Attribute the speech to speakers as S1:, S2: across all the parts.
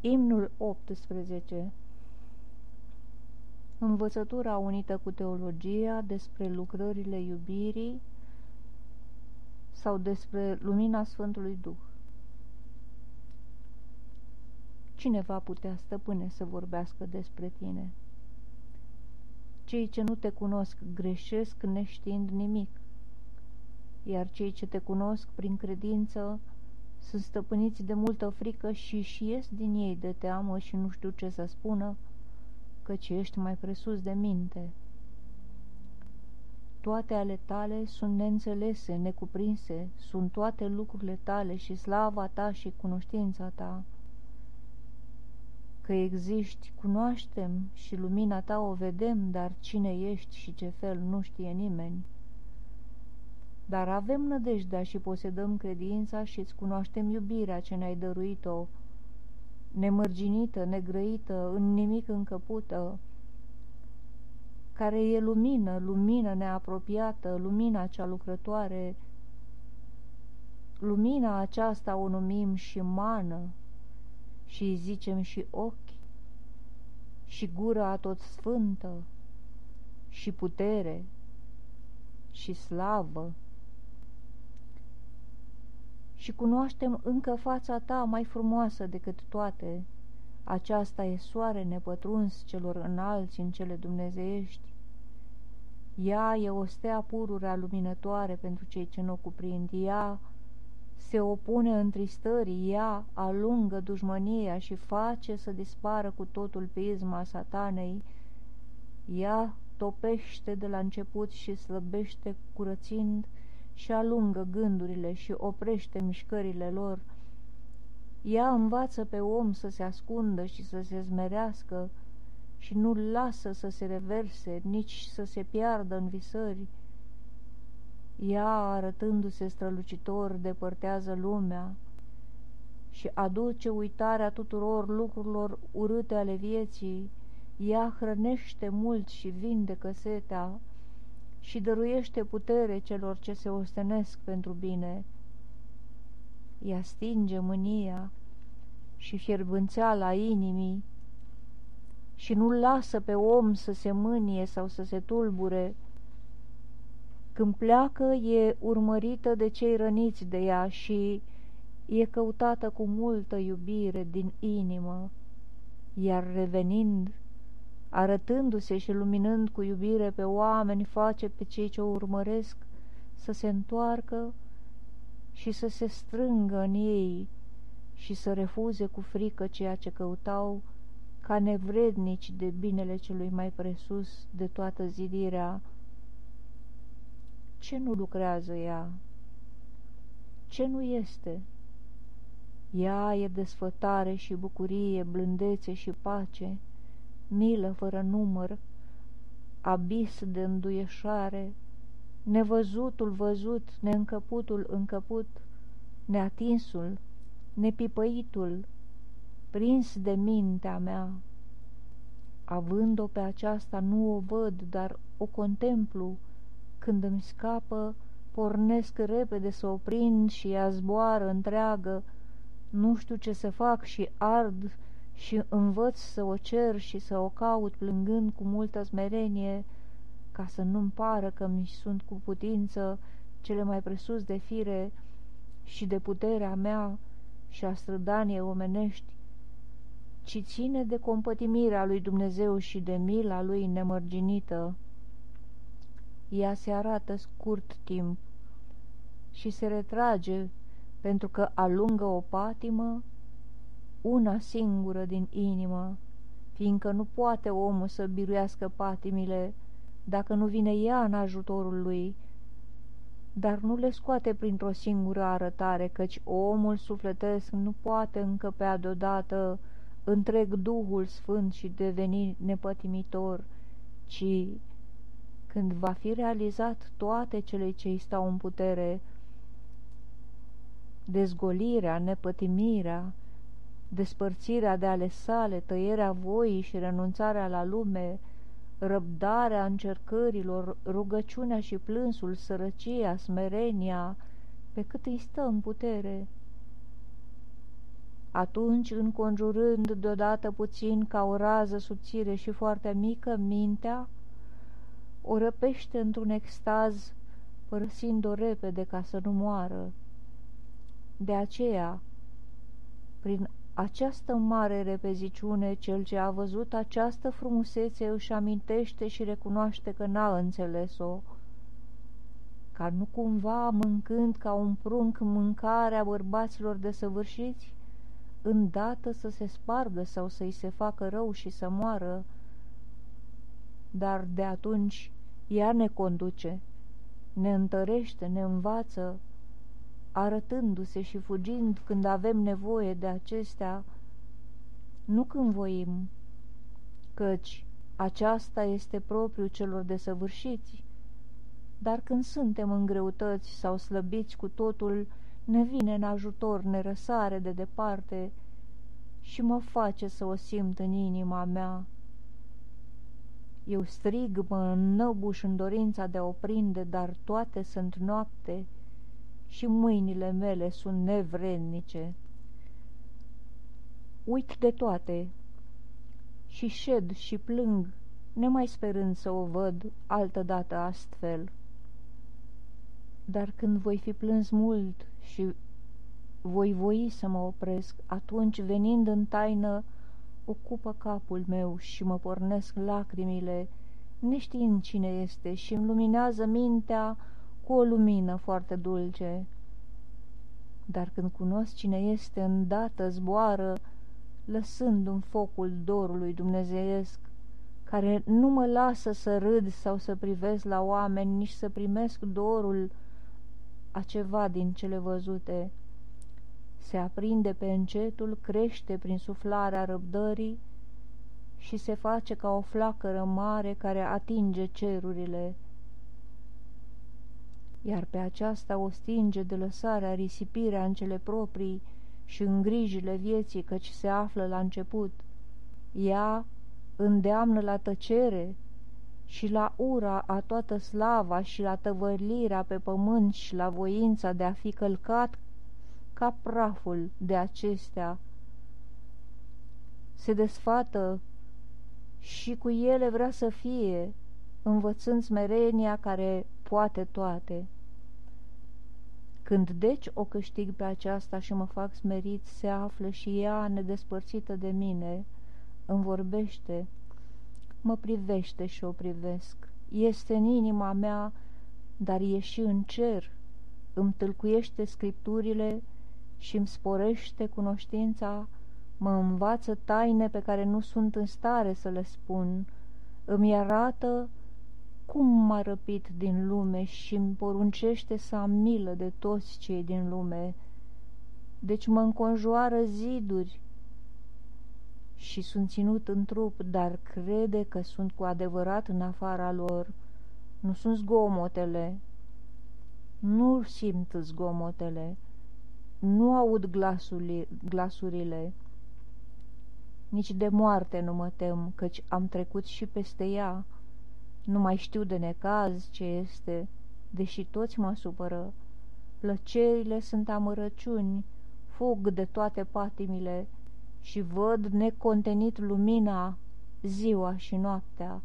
S1: Imnul 18 Învățătura unită cu teologia despre lucrările iubirii sau despre lumina Sfântului Duh. Cine va putea, stăpâne, să vorbească despre tine? Cei ce nu te cunosc greșesc neștiind nimic, iar cei ce te cunosc prin credință sunt stăpâniți de multă frică și și ies din ei de teamă și nu știu ce să spună, căci ești mai presus de minte. Toate ale tale sunt neînțelese, necuprinse, sunt toate lucrurile tale și slava ta și cunoștința ta. Că existi, cunoaștem și lumina ta o vedem, dar cine ești și ce fel nu știe nimeni. Dar avem nădejdea și posedăm credința și îți cunoaștem iubirea ce ne-ai dăruit-o, nemărginită, negrăită, în nimic încăpută, care e lumină, lumină neapropiată, lumina cea lucrătoare. Lumina aceasta o numim și mană și îi zicem și ochi și gura tot sfântă și putere și slavă și cunoaștem încă fața ta mai frumoasă decât toate. Aceasta e soare nepătruns celor înalți în cele dumnezeiești. Ea e o stea pururea luminătoare pentru cei ce nu o cuprind. Ea se opune întristării, ea alungă dușmănia și face să dispară cu totul pe izma satanei. Ea topește de la început și slăbește curățind și alungă gândurile și oprește mișcările lor. Ea învață pe om să se ascundă și să se zmerească și nu-l lasă să se reverse, nici să se piardă în visări. Ea, arătându-se strălucitor, depărtează lumea și aduce uitarea tuturor lucrurilor urâte ale vieții. Ea hrănește mult și vindecă setea, și dăruiește putere celor ce se ostenesc pentru bine. Ea stinge mânia și fierbânțeala inimii și nu lasă pe om să se mânie sau să se tulbure. Când pleacă, e urmărită de cei răniți de ea și e căutată cu multă iubire din inimă, iar revenind, arătându-se și luminând cu iubire pe oameni, face pe cei ce o urmăresc să se întoarcă și să se strângă în ei și să refuze cu frică ceea ce căutau ca nevrednici de binele celui mai presus de toată zidirea. Ce nu lucrează ea? Ce nu este? Ea e desfătare și bucurie, blândețe și pace, milă fără număr, abis de înduieșare, nevăzutul văzut, neîncăputul încăput, neatinsul, nepipăitul, prins de mintea mea. Având-o pe aceasta nu o văd, dar o contemplu, când îmi scapă, pornesc repede să o prind și ea zboară întreagă, nu știu ce să fac și ard și învăț să o cer și să o caut plângând cu multă smerenie, ca să nu-mi pară că mi sunt cu putință cele mai presus de fire și de puterea mea și a strădaniei omenești, ci ține de compătimirea lui Dumnezeu și de mila lui nemărginită. Ea se arată scurt timp și se retrage pentru că alungă o patimă una singură din inimă, fiindcă nu poate omul să biruiască patimile dacă nu vine ea în ajutorul lui, dar nu le scoate printr-o singură arătare, căci omul sufletesc nu poate încăpea deodată întreg Duhul Sfânt și deveni nepătimitor, ci când va fi realizat toate cele ce îi stau în putere, dezgolirea, nepătimirea, despărțirea de ale sale, tăierea voii și renunțarea la lume, răbdarea încercărilor, rugăciunea și plânsul, sărăcia, smerenia, pe cât îi stă în putere. Atunci, înconjurând deodată puțin ca o rază subțire și foarte mică mintea, o răpește într-un extaz, părăsind-o repede ca să nu moară. De aceea, prin această mare repeziciune, cel ce a văzut această frumusețe își amintește și recunoaște că n-a înțeles-o, ca nu cumva mâncând ca un prunc mâncarea bărbaților desăvârșiți, îndată să se spargă sau să-i se facă rău și să moară, dar de atunci ea ne conduce, ne întărește, ne învață, arătându-se și fugind când avem nevoie de acestea, nu când voim, căci aceasta este propriu celor desăvârșiți, dar când suntem în greutăți sau slăbiți cu totul, ne vine în ajutor, ne răsare de departe și mă face să o simt în inima mea. Eu strig, mă înnăbuș în dorința de a o prinde, dar toate sunt noapte și mâinile mele sunt nevrednice. Uit de toate și șed și plâng, nemai sperând să o văd altădată astfel. Dar când voi fi plâns mult și voi voi să mă opresc, atunci, venind în taină, ocupă capul meu și mă pornesc lacrimile, neștiind cine este și îmi luminează mintea cu o lumină foarte dulce. Dar când cunosc cine este, îndată zboară, lăsând un focul dorului dumnezeiesc, care nu mă lasă să râd sau să privesc la oameni, nici să primesc dorul a ceva din cele văzute. Se aprinde pe încetul, crește prin suflarea răbdării și se face ca o flacără mare care atinge cerurile iar pe aceasta o stinge de lăsarea, risipirea în cele proprii și în grijile vieții, căci se află la început. Ea îndeamnă la tăcere și la ura a toată slava și la tăvălirea pe pământ și la voința de a fi călcat ca praful de acestea. Se desfată și cu ele vrea să fie, învățând smerenia care poate toate. Când deci o câștig pe aceasta și mă fac smerit, se află și ea nedespărțită de mine, îmi vorbește, mă privește și o privesc. Este în inima mea, dar e și în cer, îmi tâlcuiește scripturile și îmi sporește cunoștința, mă învață taine pe care nu sunt în stare să le spun, îmi arată cum m-a răpit din lume și îmi poruncește să am milă de toți cei din lume. Deci mă înconjoară ziduri și sunt ținut în trup, dar crede că sunt cu adevărat în afara lor. Nu sunt zgomotele, nu simt zgomotele, nu aud glasurile, nici de moarte nu mă tem, căci am trecut și peste ea. Nu mai știu de necaz ce este, deși toți mă supără. Plăcerile sunt amărăciuni, fug de toate patimile și văd necontenit lumina, ziua și noaptea.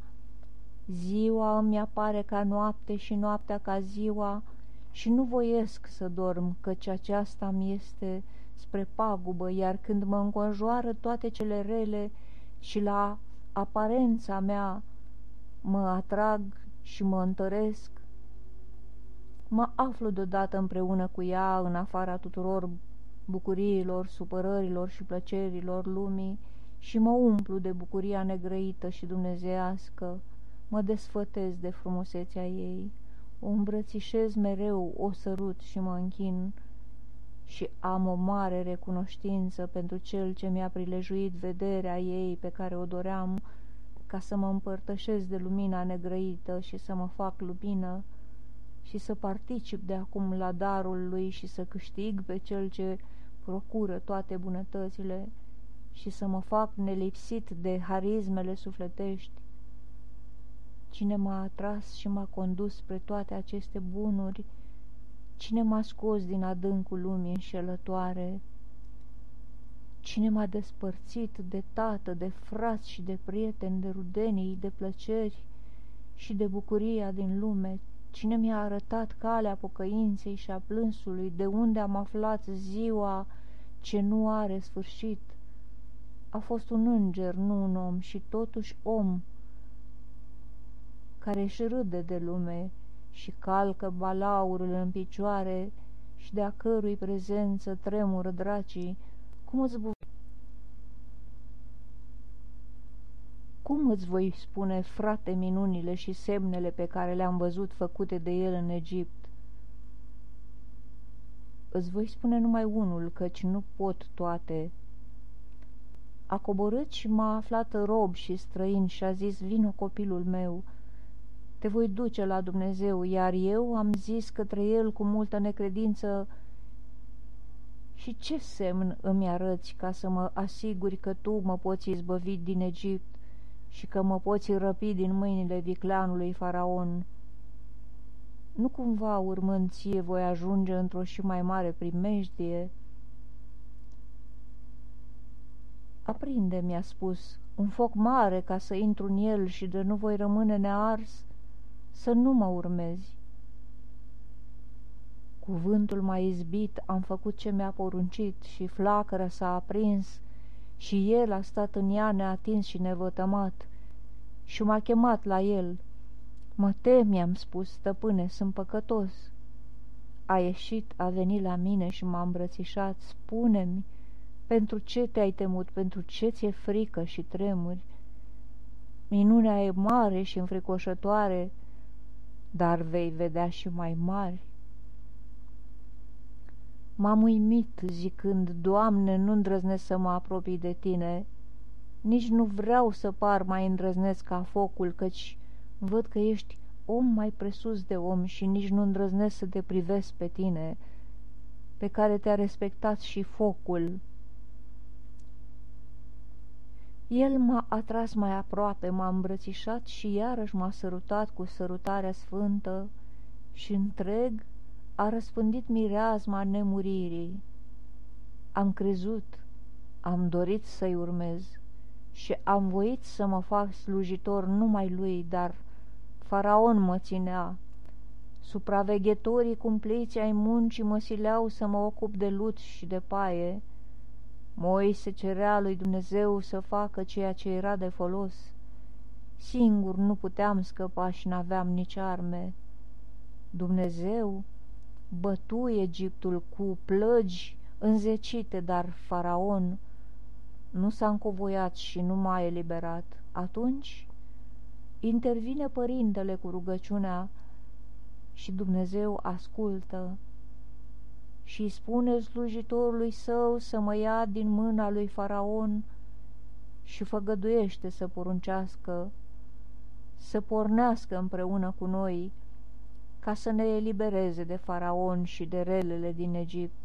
S1: Ziua îmi apare ca noapte și noaptea ca ziua și nu voiesc să dorm, căci aceasta mi este spre pagubă, iar când mă înconjoară toate cele rele și la aparența mea mă atrag și mă întăresc. Mă aflu deodată împreună cu ea în afara tuturor bucuriilor, supărărilor și plăcerilor lumii și mă umplu de bucuria negrăită și dumnezească, mă desfătez de frumusețea ei, o îmbrățișez mereu, o sărut și mă închin și am o mare recunoștință pentru cel ce mi-a prilejuit vederea ei pe care o doream ca să mă împărtășesc de lumina negrăită și să mă fac lumină și să particip de acum la darul lui și să câștig pe cel ce procură toate bunătățile și să mă fac nelipsit de harismele sufletești. Cine m-a atras și m-a condus spre toate aceste bunuri, cine m-a scos din adâncul lumii înșelătoare, Cine m-a despărțit de tată, de frați și de prieteni, de rudenii, de plăceri și de bucuria din lume? Cine mi-a arătat calea pocăinței și a plânsului, de unde am aflat ziua ce nu are sfârșit? A fost un înger, nu un om, și totuși om, care își râde de lume și calcă balaurul în picioare și de-a cărui prezență tremură dracii, cum îți, cum îți voi spune, frate, minunile și semnele pe care le-am văzut făcute de el în Egipt? Îți voi spune numai unul, căci nu pot toate. A coborât și m-a aflat rob și străin și a zis, vino copilul meu, te voi duce la Dumnezeu, iar eu am zis către el cu multă necredință, și ce semn îmi arăți ca să mă asiguri că tu mă poți izbăvi din Egipt și că mă poți răpi din mâinile vicleanului Faraon? Nu cumva urmând ție voi ajunge într-o și mai mare primejdie?" Aprinde, mi-a spus, un foc mare ca să intru în el și de nu voi rămâne nears, să nu mă urmezi. Cuvântul m-a izbit, am făcut ce mi-a poruncit și flacăra s-a aprins și el a stat în ea neatins și nevătămat și m-a chemat la el. Mă tem, i-am spus, stăpâne, sunt păcătos. A ieșit, a venit la mine și m-a îmbrățișat. Spune-mi, pentru ce te-ai temut, pentru ce ți-e frică și tremuri? Minunea e mare și înfricoșătoare, dar vei vedea și mai mari. M-am uimit zicând, Doamne, nu îndrăznesc să mă apropii de Tine, nici nu vreau să par mai îndrăznesc ca focul, căci văd că ești om mai presus de om și nici nu îndrăznesc să te privesc pe Tine, pe care te-a respectat și focul. El m-a atras mai aproape, m-a îmbrățișat și iarăși m-a sărutat cu sărutarea sfântă și întreg a răspândit mireazma nemuririi. Am crezut, am dorit să-i urmez și am voit să mă fac slujitor numai lui, dar faraon mă ținea. Supraveghetorii cumpliți ai muncii mă sileau să mă ocup de lut și de paie. Moise cerea lui Dumnezeu să facă ceea ce era de folos. Singur nu puteam scăpa și n-aveam nici arme. Dumnezeu bătu Egiptul cu plăgi înzecite, dar faraon nu s-a încovoiat și nu m-a eliberat. Atunci intervine părintele cu rugăciunea și Dumnezeu ascultă și îi spune slujitorului său să mă ia din mâna lui Faraon și făgăduiește să poruncească, să pornească împreună cu noi ca să ne elibereze de faraon și de relele din Egipt.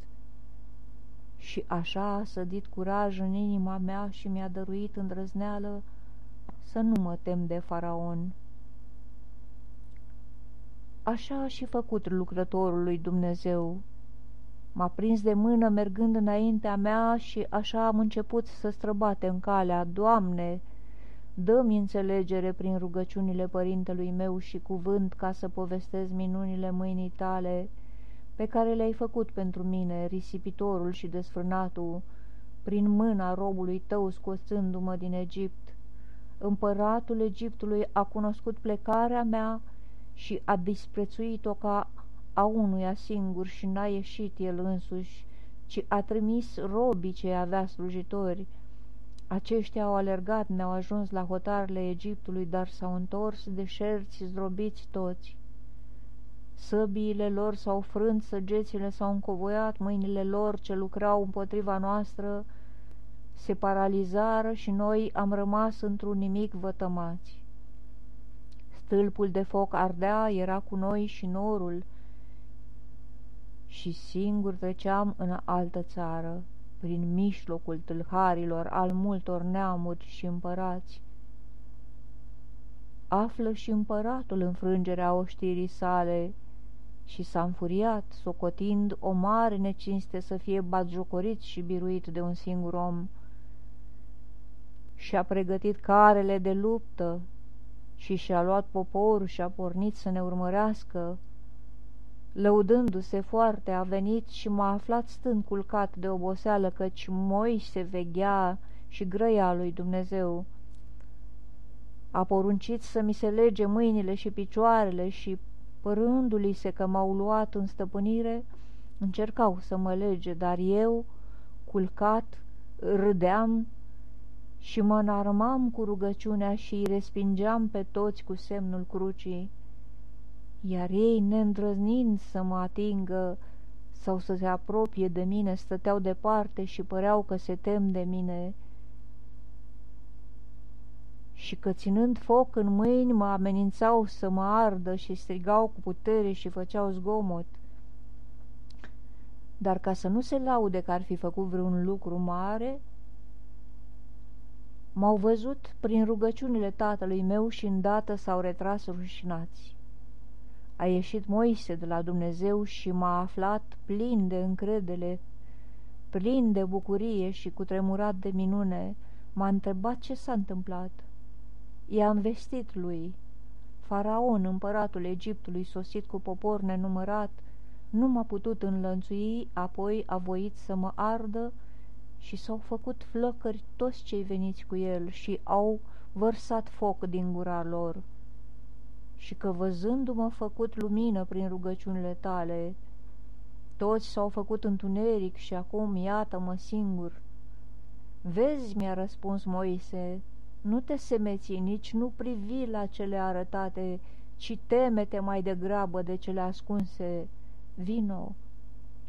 S1: Și așa a sădit curaj în inima mea și mi-a dăruit îndrăzneală să nu mă tem de faraon. Așa a și făcut lucrătorul lui Dumnezeu. M-a prins de mână mergând înaintea mea și așa am început să străbate în calea, Doamne, Dă-mi înțelegere prin rugăciunile părintelui meu și cuvânt ca să povestez minunile mâinii tale, pe care le-ai făcut pentru mine, risipitorul și desfrânatul, prin mâna robului tău scoțându-mă din Egipt. Împăratul Egiptului a cunoscut plecarea mea și a disprețuit-o ca a unuia singur și n-a ieșit el însuși, ci a trimis robii ce avea slujitori, aceștia au alergat, ne-au ajuns la hotarele Egiptului, dar s-au întors deșerți, zdrobiți toți. Săbiile lor s-au frânt, săgețile s-au încovoiat, mâinile lor ce lucrau împotriva noastră se paralizară și noi am rămas într-un nimic vătămați. Stâlpul de foc ardea, era cu noi și norul, și singur treceam în altă țară prin mijlocul tâlharilor al multor neamuri și împărați. Află și împăratul înfrângerea oștirii sale și s-a înfuriat, socotind o mare necinste să fie batjocorit și biruit de un singur om. Și-a pregătit carele de luptă și și-a luat poporul și a pornit să ne urmărească. Lăudându-se foarte, a venit și m-a aflat stând culcat de oboseală, căci se veghea și grăia lui Dumnezeu. A poruncit să mi se lege mâinile și picioarele și, părându-li se că m-au luat în stăpânire, încercau să mă lege, dar eu, culcat, râdeam și mă înarmam cu rugăciunea și îi respingeam pe toți cu semnul crucii, iar ei, neîndrăznind să mă atingă sau să se apropie de mine, stăteau departe și păreau că se tem de mine și că ținând foc în mâini mă amenințau să mă ardă și strigau cu putere și făceau zgomot. Dar ca să nu se laude că ar fi făcut vreun lucru mare, M-au văzut prin rugăciunile tatălui meu și îndată s-au retras rușinați. A ieșit Moise de la Dumnezeu și m-a aflat plin de încredere, plin de bucurie și cutremurat de minune. M-a întrebat ce s-a întâmplat. I-am vestit lui. Faraon, împăratul Egiptului, sosit cu popor nenumărat, nu m-a putut înlănțui, apoi a voit să mă ardă și s-au făcut flăcări toți cei veniți cu el și au vărsat foc din gura lor. Și că văzându-mă făcut lumină prin rugăciunile tale, toți s-au făcut întuneric și acum iată-mă singur. Vezi, mi-a răspuns Moise, nu te semeți, nici nu privi la cele arătate, ci temete mai degrabă de cele ascunse. Vino,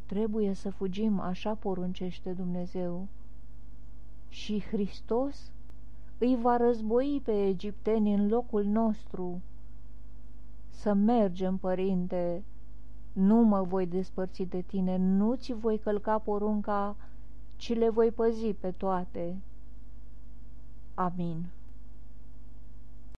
S1: Trebuie să fugim, așa poruncește Dumnezeu. Și Hristos îi va război pe egipteni în locul nostru. Să mergem, Părinte, nu mă voi despărți de tine, nu ți voi călca porunca, ci le voi păzi pe toate. Amin.